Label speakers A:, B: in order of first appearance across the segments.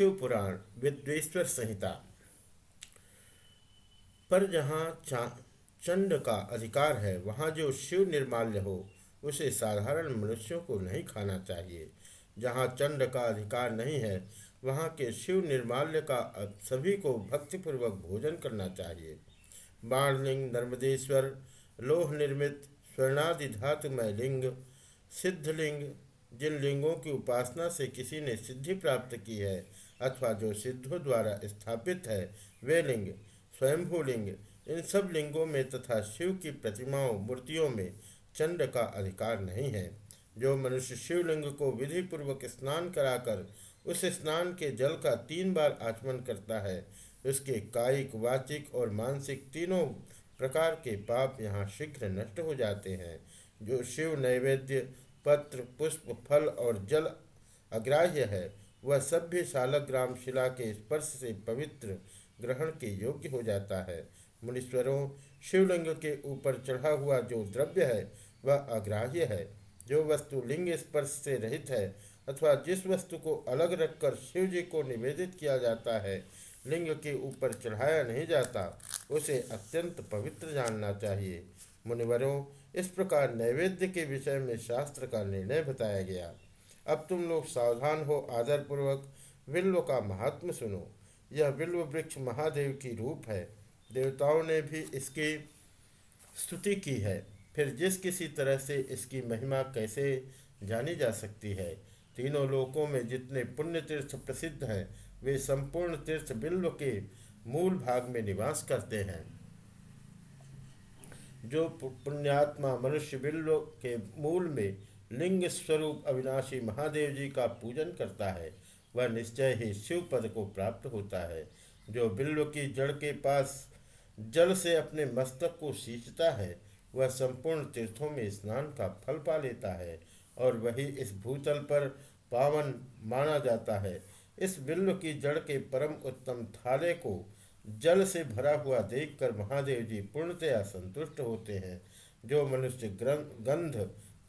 A: शिव पुराण, विद्वेश्वर संहिता। पर जहाँ चंड का अधिकार है, वहाँ जो शिव निर्माल्य हो, उसे साधारण मनुष्यों को नहीं खाना चाहिए। जहाँ चंड का अधिकार नहीं है, वहाँ के शिव निर्माल्य का सभी को भक्तिपूर्वक भोजन करना चाहिए। बाणलिंग, नर्मदेश्वर, लोह निर्मित, स्वर्णादि धातुमय लिंग सिद्धलिंग जिन लिंगों की उपासना से किसी ने सिद्धि प्राप्त की है अथवा जो सिद्धों द्वारा स्थापित है, वे लिंग, स्वयंभू लिंग, इन सब लिंगों में तथा शिव की प्रतिमाओं, मूर्तियों में चंड का अधिकार नहीं है। जो मनुष्य शिवलिंग को विधि पूर्वक स्नान कराकर उस स्नान के जल का तीन बार आचमन करता है, उसके कायिक, वाचिक और मानसिक तीनों प्रकार के पाप यहाँ शीघ्र नष्ट हो जाते हैं। जो शिव नैवेद्य, पत्र, पुष्प, फल और जल अग्राह्य है वह सभ्य शालग्राम शिला के स्पर्श से पवित्र ग्रहण के योग्य हो जाता है। मुनीश्वरों, शिवलिंग के ऊपर चढ़ा हुआ जो द्रव्य है, वह अग्राह्य है। जो वस्तु लिंग स्पर्श से रहित है अथवा जिस वस्तु को अलग रखकर शिव जी को निवेदित किया जाता है, लिंग के ऊपर चढ़ाया नहीं जाता, उसे अत्यंत पवित्र जानना चाहिए। मुनिवरों, इस प्रकार नैवेद्य के विषय में शास्त्र का निर्णय बताया गया। अब तुम लोग सावधान हो, आदरपूर्वक विल्व का महात्म सुनो। यह विल्व वृक्ष महादेव की रूप है। देवताओं ने भी इसकी स्तुति की है। फिर जिस किसी तरह से इसकी महिमा कैसे जानी जा सकती है? तीनों लोकों में जितने पुण्य तीर्थ प्रसिद्ध हैं, वे संपूर्ण तीर्थ बिल्व के मूल भाग में निवास करते हैं। जो पुण्यात्मा मनुष्य बिल्व के मूल में लिंग स्वरूप अविनाशी महादेव जी का पूजन करता है, वह निश्चय ही शिव पद को प्राप्त होता है, जो बिल्व की जड़ के पास जल से अपने मस्तक को सींचता है, वह संपूर्ण तीर्थों में स्नान का फल पा लेता है और वही इस भूतल पर पावन माना जाता है। इस बिल्व की जड़ के परम उत्तम थाले को जल से भरा हुआ देखकर महादेव जी पूर्णतया संतुष्ट होते हैं, जो मनुष्य गंध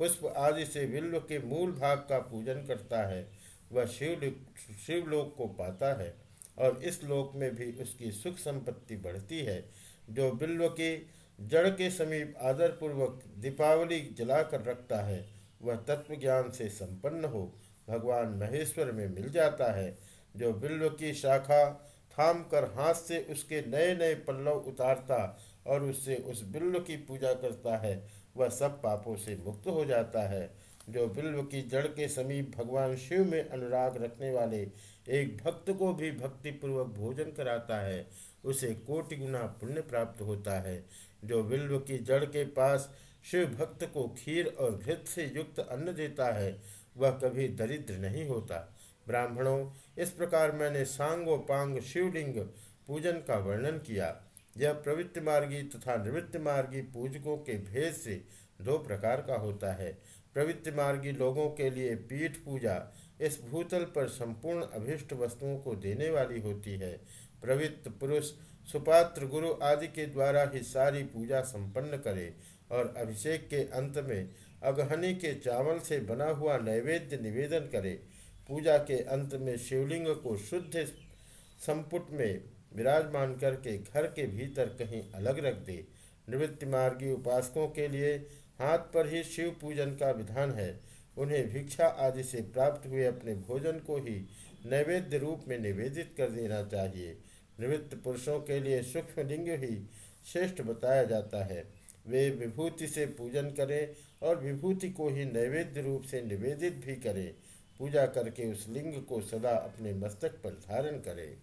A: पुष्प आदि से बिल्व के मूल भाग का पूजन करता है। वह शिव शिवलोक को पाता है और इस लोक में भी उसकी सुख संपत्ति बढ़ती है। जो बिल्व के जड़ के समीप आदरपूर्वक दीपावली जलाकर रखता है, वह तत्व ज्ञान से संपन्न हो, भगवान महेश्वर में मिल जाता है। जो बिल्व की शाखा थाम कर हाथ से उसके नए नए पल्लव उतारता और उससे उस बिल्व की पूजा करता है वह सब पापों से मुक्त हो जाता है। जो बिल्व की जड़ के समीप भगवान शिव में अनुराग रखने वाले एक भक्त को भी भक्तिपूर्वक भोजन कराता है, उसे कोटि गुना पुण्य प्राप्त होता है। जो बिल्व की जड़ के पास शिव भक्त को खीर और घृत से युक्त अन्न देता है, वह कभी दरिद्र नहीं होता। ब्राह्मणों, इस प्रकार मैंने सांगो पांग शिवलिंग पूजन का वर्णन किया। यह प्रवृत्ति मार्गी तथा निवृत्ति मार्गी पूजकों के भेद से दो प्रकार का होता है। प्रवृत्ति मार्गी लोगों के लिए पीठ पूजा इस भूतल पर संपूर्ण अभिष्ट वस्तुओं को देने वाली होती है। प्रवृत्त पुरुष, सुपात्र, गुरु आदि के द्वारा ही सारी पूजा संपन्न करे और अभिषेक के अंत में अगहनी के चावल से बना हुआ नैवेद्य निवेदन करे। पूजा के अंत में शिवलिंग को शुद्ध संपुट में विराजमान करके घर के भीतर कहीं अलग रख दे। निवृत्ति मार्गी उपासकों के लिए हाथ पर ही शिव पूजन का विधान है। उन्हें भिक्षा आदि से प्राप्त हुए अपने भोजन को ही नैवेद्य रूप में निवेदित कर देना चाहिए। निवृत्त पुरुषों के लिए सूक्ष्म लिंग ही श्रेष्ठ बताया जाता है। वे विभूति से पूजन करें और विभूति को ही नैवेद्य रूप से निवेदित भी करें। पूजा करके उस लिंग को सदा अपने मस्तक पर धारण करें।